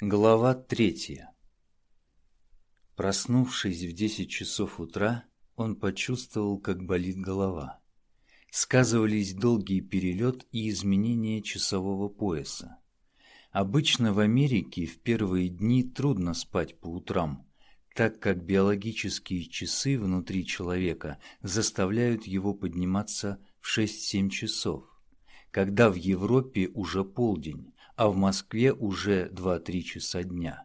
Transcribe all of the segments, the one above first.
Глава третья Проснувшись в десять часов утра, он почувствовал, как болит голова. Сказывались долгий перелет и изменение часового пояса. Обычно в Америке в первые дни трудно спать по утрам, так как биологические часы внутри человека заставляют его подниматься в 6-7 часов, когда в Европе уже полдень, а в Москве уже 2-3 часа дня.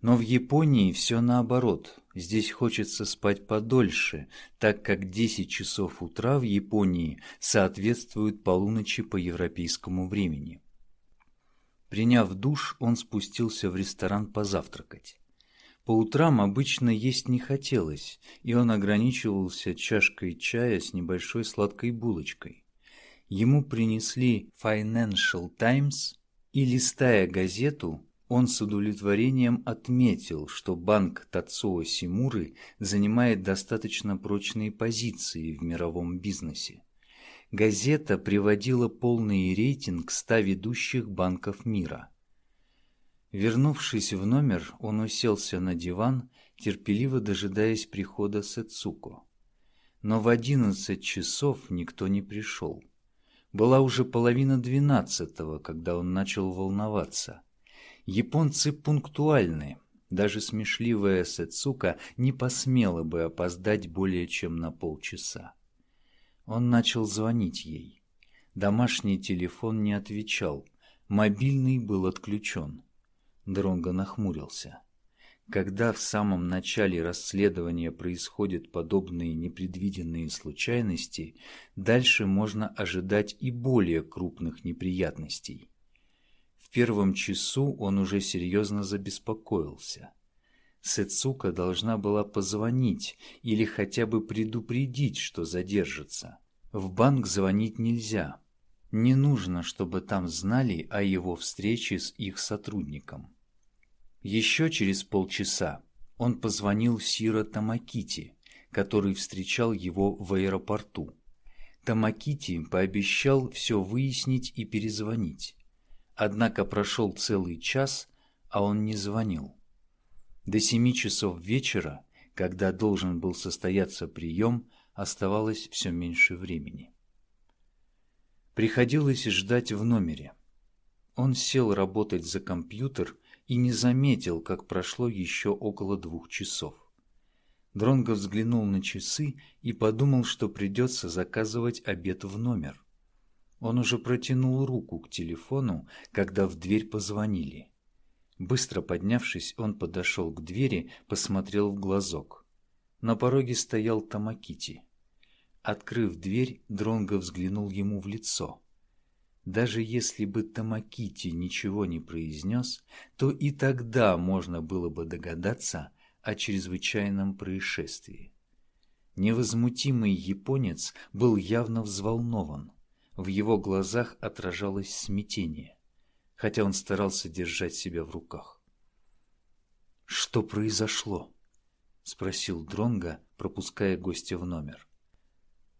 Но в Японии все наоборот. Здесь хочется спать подольше, так как 10 часов утра в Японии соответствуют полуночи по европейскому времени. Приняв душ, он спустился в ресторан позавтракать. По утрам обычно есть не хотелось, и он ограничивался чашкой чая с небольшой сладкой булочкой. Ему принесли Financial Times, и, листая газету, он с удовлетворением отметил, что банк Тацуо Симуры занимает достаточно прочные позиции в мировом бизнесе. Газета приводила полный рейтинг 100 ведущих банков мира – Вернувшись в номер, он уселся на диван, терпеливо дожидаясь прихода Сэцуко. Но в одиннадцать часов никто не пришел. Была уже половина двенадцатого, когда он начал волноваться. Японцы пунктуальны. Даже смешливая Сэцука не посмела бы опоздать более чем на полчаса. Он начал звонить ей. Домашний телефон не отвечал, мобильный был отключен. Дронго нахмурился. Когда в самом начале расследования происходят подобные непредвиденные случайности, дальше можно ожидать и более крупных неприятностей. В первом часу он уже серьезно забеспокоился. Сэцука должна была позвонить или хотя бы предупредить, что задержится. В банк звонить нельзя. Не нужно, чтобы там знали о его встрече с их сотрудником. Еще через полчаса он позвонил Сиро Тамакити, который встречал его в аэропорту. Тамакити пообещал все выяснить и перезвонить. Однако прошел целый час, а он не звонил. До семи часов вечера, когда должен был состояться прием, оставалось все меньше времени. Приходилось ждать в номере. Он сел работать за компьютер и не заметил, как прошло еще около двух часов. Дронго взглянул на часы и подумал, что придется заказывать обед в номер. Он уже протянул руку к телефону, когда в дверь позвонили. Быстро поднявшись, он подошел к двери, посмотрел в глазок. На пороге стоял Тамакити. Открыв дверь, Дронго взглянул ему в лицо. Даже если бы Тамакити ничего не произнес, то и тогда можно было бы догадаться о чрезвычайном происшествии. Невозмутимый японец был явно взволнован. В его глазах отражалось смятение, хотя он старался держать себя в руках. «Что произошло?» — спросил Дронга, пропуская гостя в номер.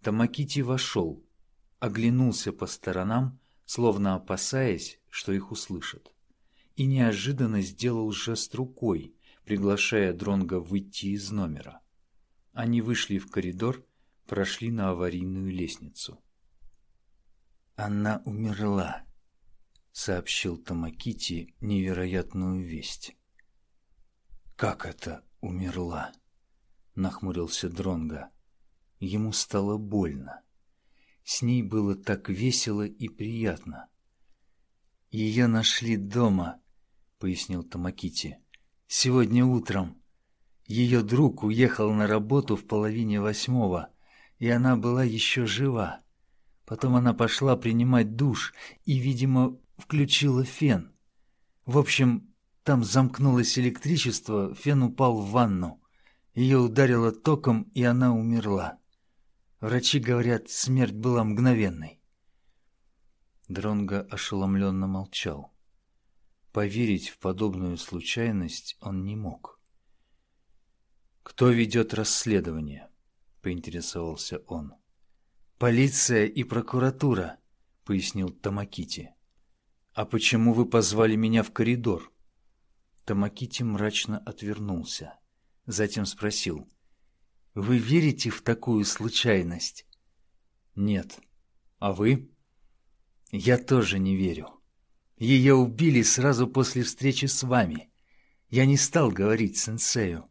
Тамакити вошел, оглянулся по сторонам, словно опасаясь, что их услышат. И неожиданно сделал жест рукой, приглашая Дронга выйти из номера. Они вышли в коридор, прошли на аварийную лестницу. «Она умерла», — сообщил Тамакити невероятную весть. «Как это умерла?» — нахмурился Дронга. Ему стало больно. С ней было так весело и приятно. «Ее нашли дома», — пояснил Тамакити. «Сегодня утром. Ее друг уехал на работу в половине восьмого, и она была еще жива. Потом она пошла принимать душ и, видимо, включила фен. В общем, там замкнулось электричество, фен упал в ванну. Ее ударило током, и она умерла. Врачи говорят, смерть была мгновенной. Дронго ошеломленно молчал. Поверить в подобную случайность он не мог. «Кто ведет расследование?» — поинтересовался он. «Полиция и прокуратура», — пояснил Тамакити. «А почему вы позвали меня в коридор?» Тамакити мрачно отвернулся. Затем спросил. «Вы верите в такую случайность?» «Нет. А вы?» «Я тоже не верю. Ее убили сразу после встречи с вами. Я не стал говорить сенсею,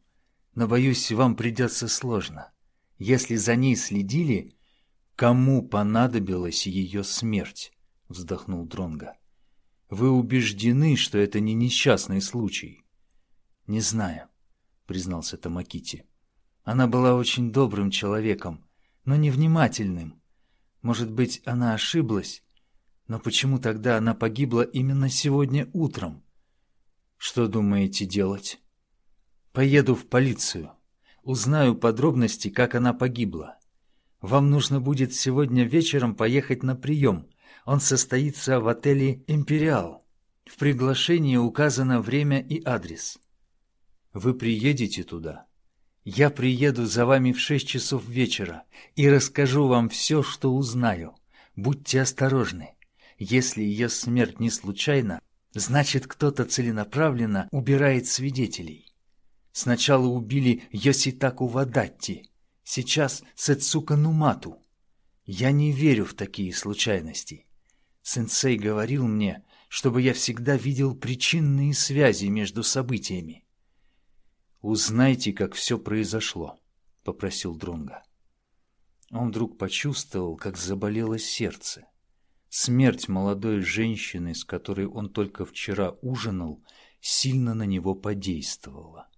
но, боюсь, вам придется сложно. Если за ней следили, кому понадобилась ее смерть?» — вздохнул Дронга. Вы убеждены, что это не несчастный случай? Не знаю, признался Тамакити. Она была очень добрым человеком, но невнимательным. Может быть, она ошиблась? Но почему тогда она погибла именно сегодня утром? Что думаете делать? Поеду в полицию. Узнаю подробности, как она погибла. Вам нужно будет сегодня вечером поехать на прием – он состоится в отеле «Империал». В приглашении указано время и адрес. Вы приедете туда? Я приеду за вами в шесть часов вечера и расскажу вам все, что узнаю. Будьте осторожны. Если ее смерть не случайна, значит, кто-то целенаправленно убирает свидетелей. Сначала убили Йоситаку Вадатти, сейчас Сэцука Нумату. Я не верю в такие случайности. Сенсей говорил мне, чтобы я всегда видел причинные связи между событиями. «Узнайте, как все произошло», — попросил Дронга. Он вдруг почувствовал, как заболело сердце. Смерть молодой женщины, с которой он только вчера ужинал, сильно на него подействовала.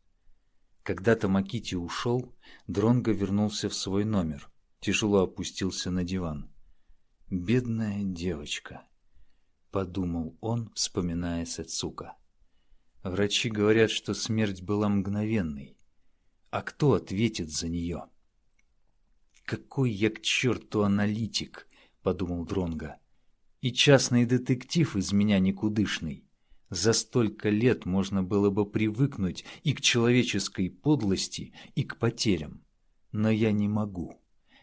Когда Тамакити ушел, Дронго вернулся в свой номер, тяжело опустился на диван. «Бедная девочка», — подумал он, вспоминая Сэцука. «Врачи говорят, что смерть была мгновенной. А кто ответит за нее?» «Какой я к черту аналитик!» — подумал Дронга. «И частный детектив из меня никудышный. За столько лет можно было бы привыкнуть и к человеческой подлости, и к потерям. Но я не могу».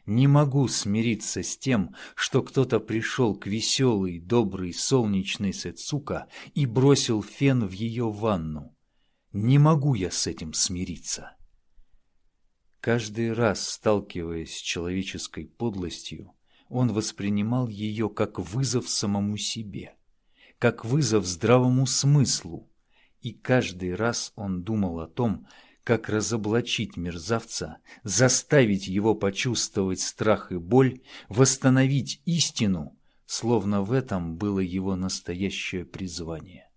Не могу смириться с тем, что кто-то пришел к веселой, доброй, солнечной Сэцука и бросил фен в ее ванну. Не могу я с этим смириться. Каждый раз, сталкиваясь с человеческой подлостью, он воспринимал ее как вызов самому себе, как вызов здравому смыслу, и каждый раз он думал о том, как разоблачить мерзавца, заставить его почувствовать страх и боль, восстановить истину, словно в этом было его настоящее призвание.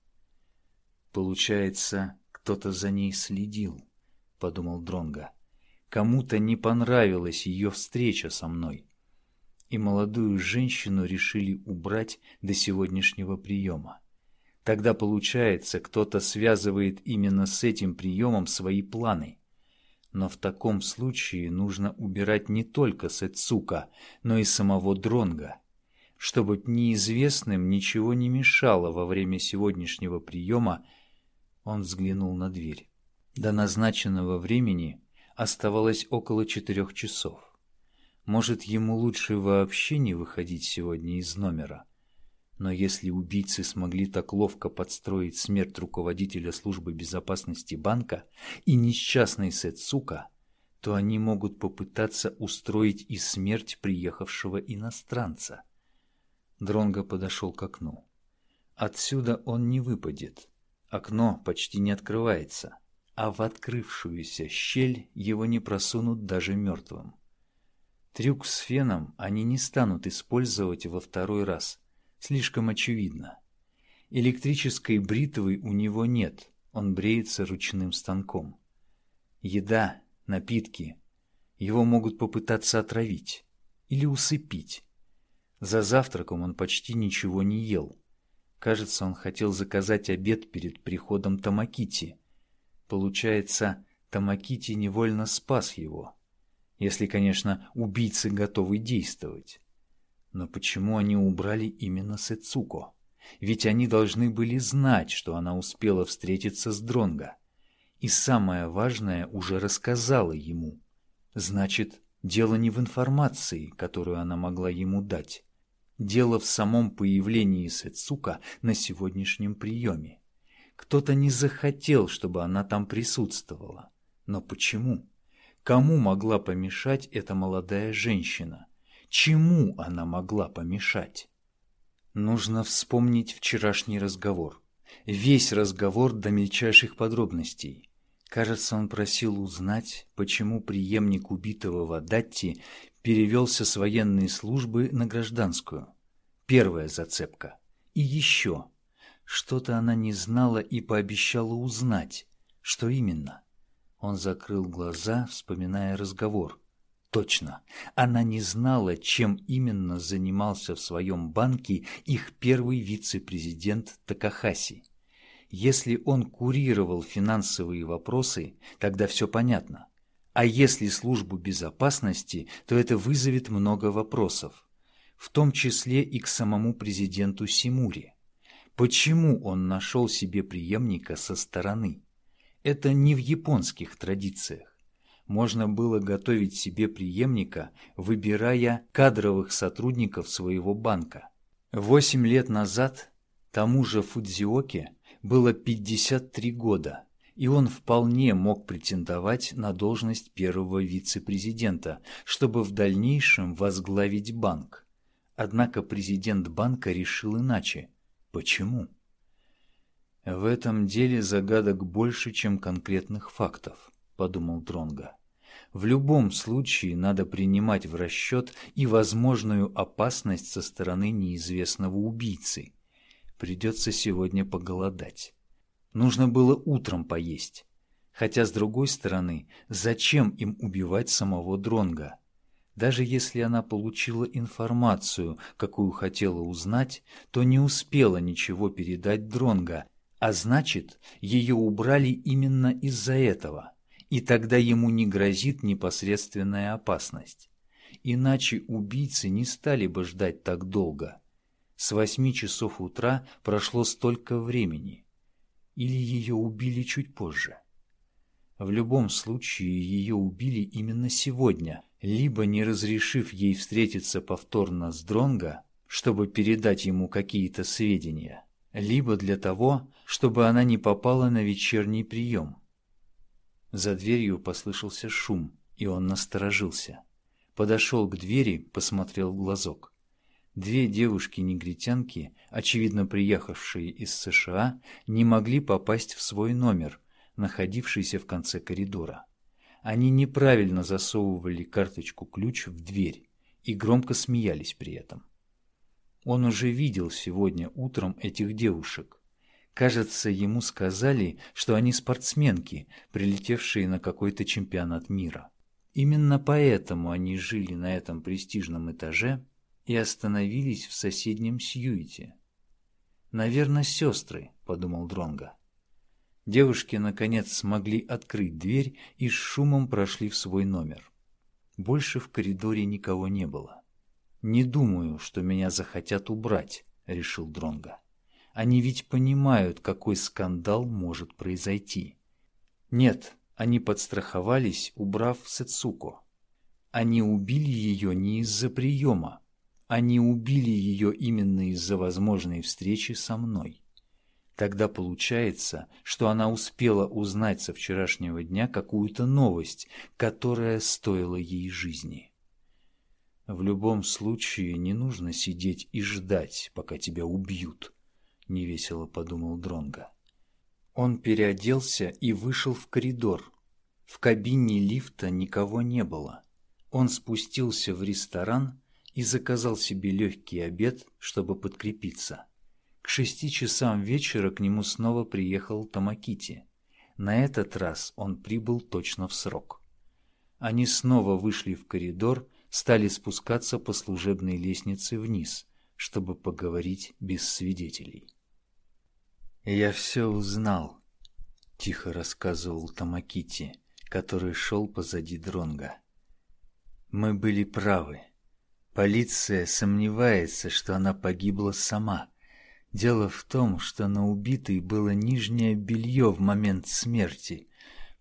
Получается, кто-то за ней следил, подумал Дронга. Кому-то не понравилась ее встреча со мной, и молодую женщину решили убрать до сегодняшнего приема. Тогда получается, кто-то связывает именно с этим приемом свои планы. Но в таком случае нужно убирать не только Сэцука, но и самого Дронга, чтобы неизвестным ничего не мешало во время сегодняшнего приема, он взглянул на дверь. До назначенного времени оставалось около четырех часов. Может, ему лучше вообще не выходить сегодня из номера? Но если убийцы смогли так ловко подстроить смерть руководителя службы безопасности банка и несчастный Сэцука, то они могут попытаться устроить и смерть приехавшего иностранца. Дронго подошел к окну. Отсюда он не выпадет. Окно почти не открывается, а в открывшуюся щель его не просунут даже мертвым. Трюк с феном они не станут использовать во второй раз – слишком очевидно. Электрической бритвы у него нет, он бреется ручным станком. Еда, напитки. Его могут попытаться отравить или усыпить. За завтраком он почти ничего не ел. Кажется, он хотел заказать обед перед приходом Тамакити. Получается, Тамакити невольно спас его. Если, конечно, убийцы готовы действовать. Но почему они убрали именно Сэцуко? Ведь они должны были знать, что она успела встретиться с Дронго. И самое важное уже рассказала ему. Значит, дело не в информации, которую она могла ему дать. Дело в самом появлении Сэцука на сегодняшнем приеме. Кто-то не захотел, чтобы она там присутствовала. Но почему? Кому могла помешать эта молодая женщина? Чему она могла помешать? Нужно вспомнить вчерашний разговор. Весь разговор до мельчайших подробностей. Кажется, он просил узнать, почему преемник убитого Вадатти перевелся с военной службы на гражданскую. Первая зацепка. И еще. Что-то она не знала и пообещала узнать. Что именно? Он закрыл глаза, вспоминая разговор. Точно, она не знала, чем именно занимался в своем банке их первый вице-президент Такахаси. Если он курировал финансовые вопросы, тогда все понятно. А если службу безопасности, то это вызовет много вопросов, в том числе и к самому президенту Симури. Почему он нашел себе преемника со стороны? Это не в японских традициях. Можно было готовить себе преемника, выбирая кадровых сотрудников своего банка. Восемь лет назад тому же Фудзиоке было 53 года, и он вполне мог претендовать на должность первого вице-президента, чтобы в дальнейшем возглавить банк. Однако президент банка решил иначе. Почему? В этом деле загадок больше, чем конкретных фактов, подумал Дронга. В любом случае надо принимать в расчет и возможную опасность со стороны неизвестного убийцы. Придется сегодня поголодать. Нужно было утром поесть. Хотя, с другой стороны, зачем им убивать самого Дронга? Даже если она получила информацию, какую хотела узнать, то не успела ничего передать Дронга, а значит, ее убрали именно из-за этого, и тогда ему не грозит непосредственная опасность. Иначе убийцы не стали бы ждать так долго. С восьми часов утра прошло столько времени. Или ее убили чуть позже. В любом случае ее убили именно сегодня, либо не разрешив ей встретиться повторно с Дронго, чтобы передать ему какие-то сведения, либо для того, чтобы она не попала на вечерний прием. За дверью послышался шум, и он насторожился. Подошел к двери, посмотрел в глазок. Две девушки-негритянки, очевидно приехавшие из США, не могли попасть в свой номер, находившийся в конце коридора. Они неправильно засовывали карточку-ключ в дверь и громко смеялись при этом. Он уже видел сегодня утром этих девушек. Кажется, ему сказали, что они спортсменки, прилетевшие на какой-то чемпионат мира. Именно поэтому они жили на этом престижном этаже и остановились в соседнем Сьюите. «Наверное, сестры», — подумал Дронга. Девушки, наконец, смогли открыть дверь и с шумом прошли в свой номер. Больше в коридоре никого не было. «Не думаю, что меня захотят убрать», — решил Дронга. «Они ведь понимают, какой скандал может произойти». «Нет, они подстраховались, убрав Сецуко. Они убили ее не из-за приема, они убили ее именно из-за возможной встречи со мной. Тогда получается, что она успела узнать со вчерашнего дня какую-то новость, которая стоила ей жизни. В любом случае не нужно сидеть и ждать, пока тебя убьют, невесело подумал Дронга. Он переоделся и вышел в коридор. В кабине лифта никого не было. Он спустился в ресторан и заказал себе легкий обед, чтобы подкрепиться. К шести часам вечера к нему снова приехал Тамакити. На этот раз он прибыл точно в срок. Они снова вышли в коридор, стали спускаться по служебной лестнице вниз, чтобы поговорить без свидетелей. «Я все узнал», — тихо рассказывал Тамакити, который шел позади Дронга. «Мы были правы. Полиция сомневается, что она погибла сама. Дело в том, что на убитой было нижнее белье в момент смерти.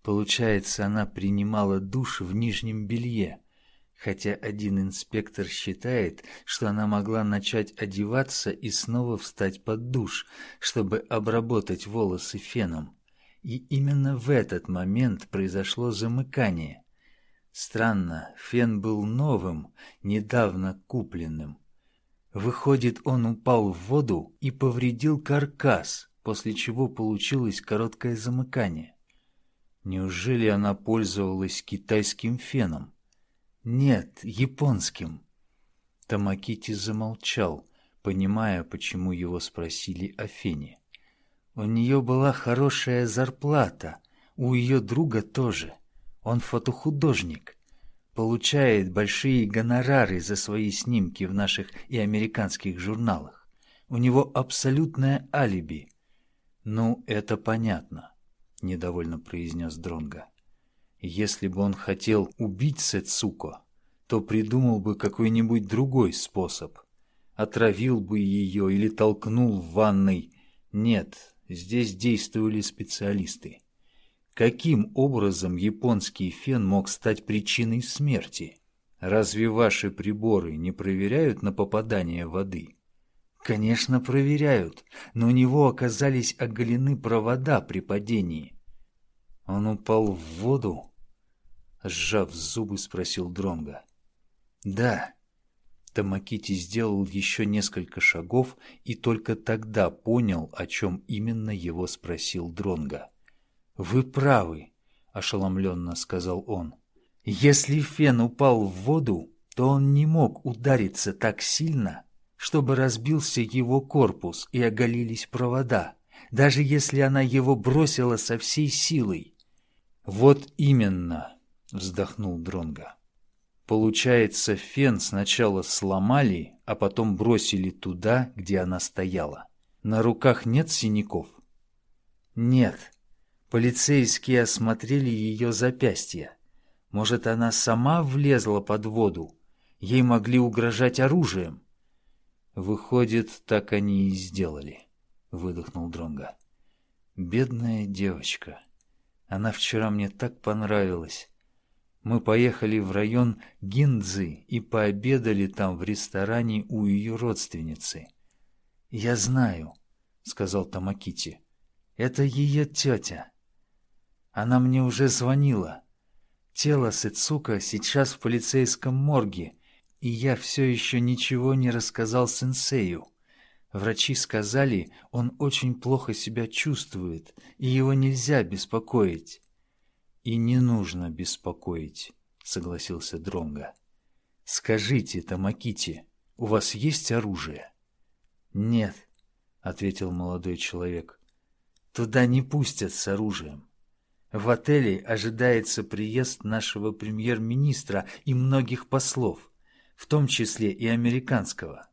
Получается, она принимала душ в нижнем белье. Хотя один инспектор считает, что она могла начать одеваться и снова встать под душ, чтобы обработать волосы феном. И именно в этот момент произошло замыкание. Странно, фен был новым, недавно купленным. Выходит, он упал в воду и повредил каркас, после чего получилось короткое замыкание. Неужели она пользовалась китайским феном? Нет, японским. Тамакити замолчал, понимая, почему его спросили о фене. У нее была хорошая зарплата, у ее друга тоже. Он фотохудожник. Получает большие гонорары за свои снимки в наших и американских журналах. У него абсолютное алиби. Ну, это понятно, недовольно произнес Дронга. Если бы он хотел убить Сэцуко, то придумал бы какой-нибудь другой способ. Отравил бы ее или толкнул в ванной. Нет, здесь действовали специалисты. Каким образом японский фен мог стать причиной смерти? Разве ваши приборы не проверяют на попадание воды? Конечно, проверяют, но у него оказались оголены провода при падении. Он упал в воду? Сжав зубы, спросил Дронга. Да. Тамакити сделал еще несколько шагов и только тогда понял, о чем именно его спросил Дронга. Вы правы, ошеломленно сказал он. Если фен упал в воду, то он не мог удариться так сильно, чтобы разбился его корпус и оголились провода, даже если она его бросила со всей силой. Вот именно, вздохнул Дронга. Получается, фен сначала сломали, а потом бросили туда, где она стояла. На руках нет синяков? Нет. Полицейские осмотрели ее запястья. Может, она сама влезла под воду? Ей могли угрожать оружием. Выходит, так они и сделали, выдохнул Дронга. Бедная девочка. Она вчера мне так понравилась. Мы поехали в район Гиндзы и пообедали там в ресторане у ее родственницы. «Я знаю», — сказал Тамакити. «Это ее тетя. Она мне уже звонила. Тело Сыцука сейчас в полицейском морге, и я все еще ничего не рассказал сенсею. Врачи сказали, он очень плохо себя чувствует, и его нельзя беспокоить. И не нужно беспокоить, согласился Дронга. Скажите, Тамакити, у вас есть оружие? Нет, ответил молодой человек. Туда не пустят с оружием. В отеле ожидается приезд нашего премьер-министра и многих послов, в том числе и американского.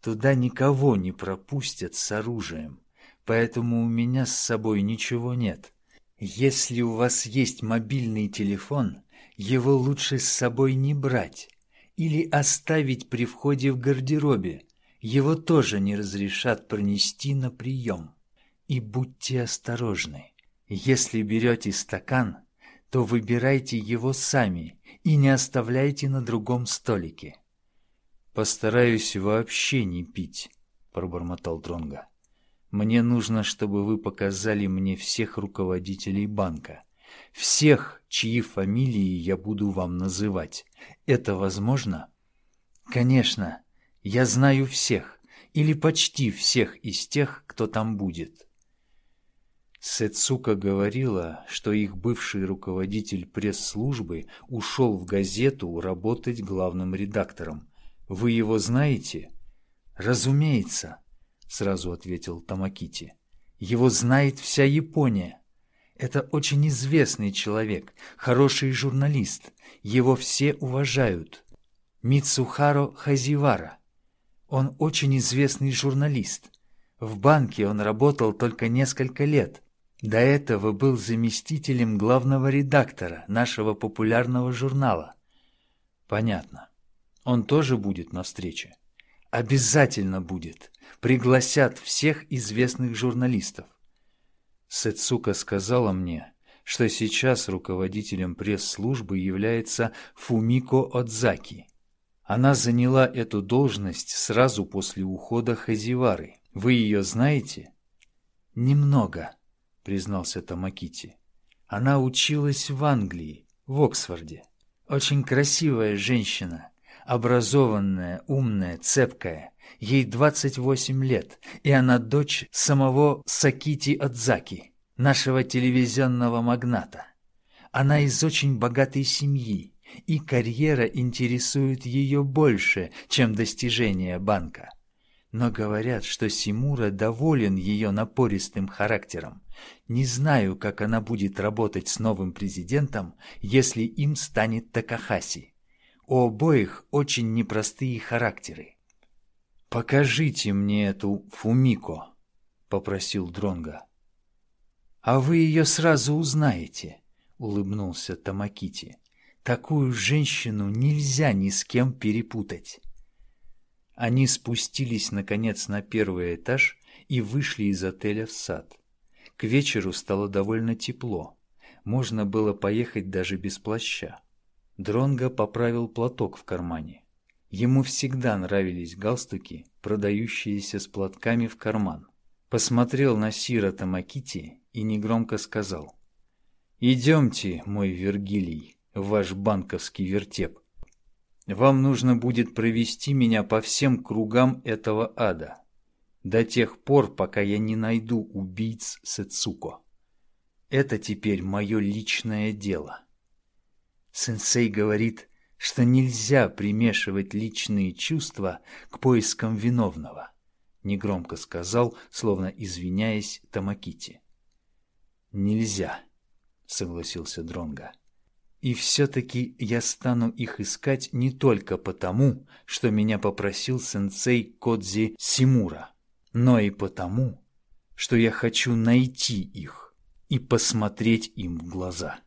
Туда никого не пропустят с оружием, поэтому у меня с собой ничего нет. Если у вас есть мобильный телефон, его лучше с собой не брать или оставить при входе в гардеробе. Его тоже не разрешат пронести на прием. И будьте осторожны. Если берете стакан, то выбирайте его сами и не оставляйте на другом столике. Постараюсь вообще не пить, пробормотал Дронга. Мне нужно, чтобы вы показали мне всех руководителей банка. Всех, чьи фамилии я буду вам называть. Это возможно? Конечно. Я знаю всех. Или почти всех из тех, кто там будет. Сэцука говорила, что их бывший руководитель пресс-службы ушел в газету работать главным редактором. Вы его знаете? Разумеется сразу ответил Тамакити. Его знает вся Япония. Это очень известный человек, хороший журналист. Его все уважают. Мицухаро Хазивара. Он очень известный журналист. В банке он работал только несколько лет. До этого был заместителем главного редактора нашего популярного журнала. Понятно. Он тоже будет на встрече. Обязательно будет. Пригласят всех известных журналистов. Сэцука сказала мне, что сейчас руководителем пресс-службы является Фумико Отзаки. Она заняла эту должность сразу после ухода Хазивары. Вы ее знаете? Немного, признался Тамакити. Она училась в Англии, в Оксфорде. Очень красивая женщина, образованная, умная, цепкая. Ей 28 лет, и она дочь самого Сакити Адзаки, нашего телевизионного магната. Она из очень богатой семьи, и карьера интересует ее больше, чем достижения банка. Но говорят, что Симура доволен ее напористым характером. Не знаю, как она будет работать с новым президентом, если им станет Такахаси. У обоих очень непростые характеры. «Покажите мне эту Фумико», — попросил Дронга. «А вы ее сразу узнаете», — улыбнулся Тамакити. Такую женщину нельзя ни с кем перепутать. Они спустились, наконец, на первый этаж и вышли из отеля в сад. К вечеру стало довольно тепло. Можно было поехать даже без плаща. Дронго поправил платок в кармане. Ему всегда нравились галстуки, продающиеся с платками в карман. Посмотрел на Сира Тамакити и негромко сказал. «Идемте, мой Вергилий» ваш банковский вертеп. Вам нужно будет провести меня по всем кругам этого ада, до тех пор, пока я не найду убийц Сэцуко. Это теперь мое личное дело. Сенсей говорит, что нельзя примешивать личные чувства к поискам виновного, негромко сказал, словно извиняясь Тамакити. Нельзя, согласился Дронга. И все-таки я стану их искать не только потому, что меня попросил сенсей Кодзи Симура, но и потому, что я хочу найти их и посмотреть им в глаза.